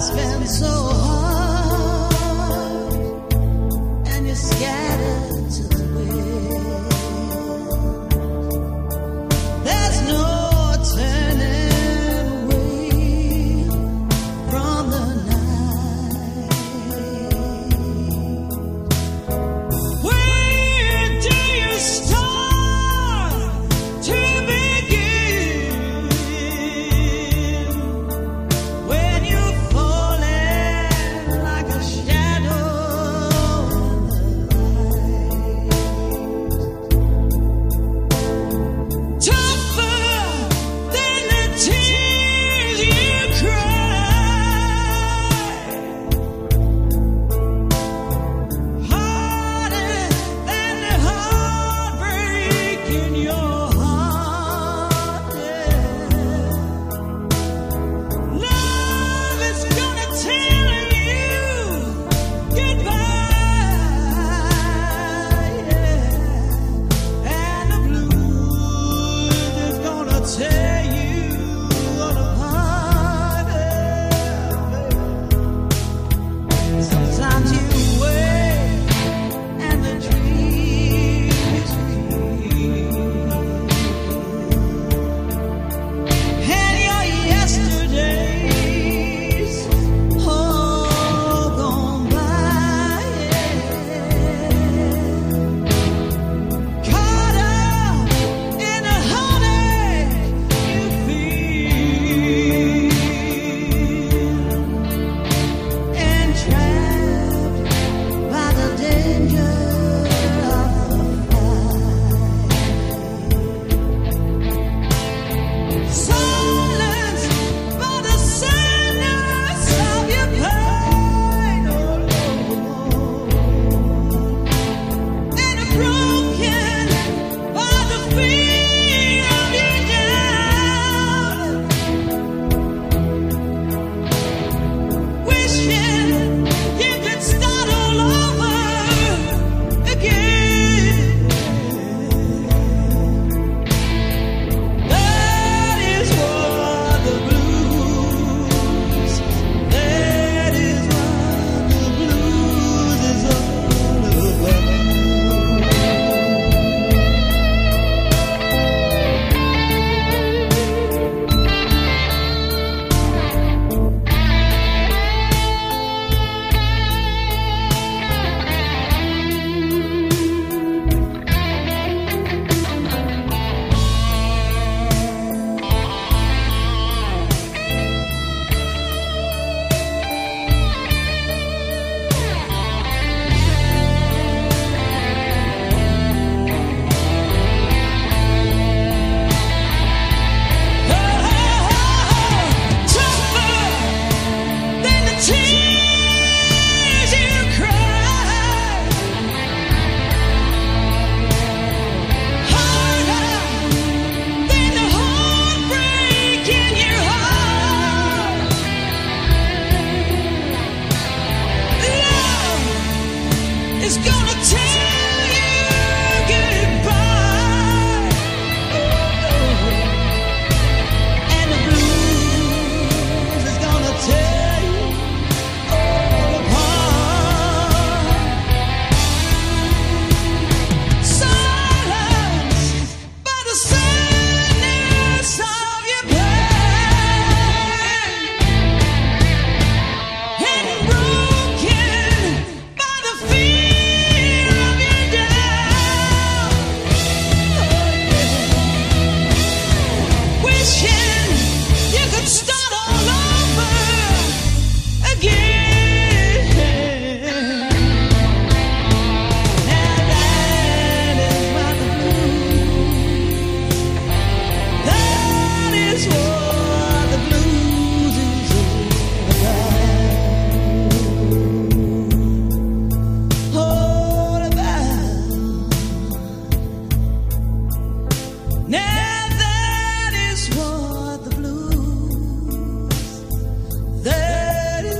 It's been so hard.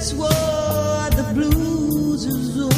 is what the blues is.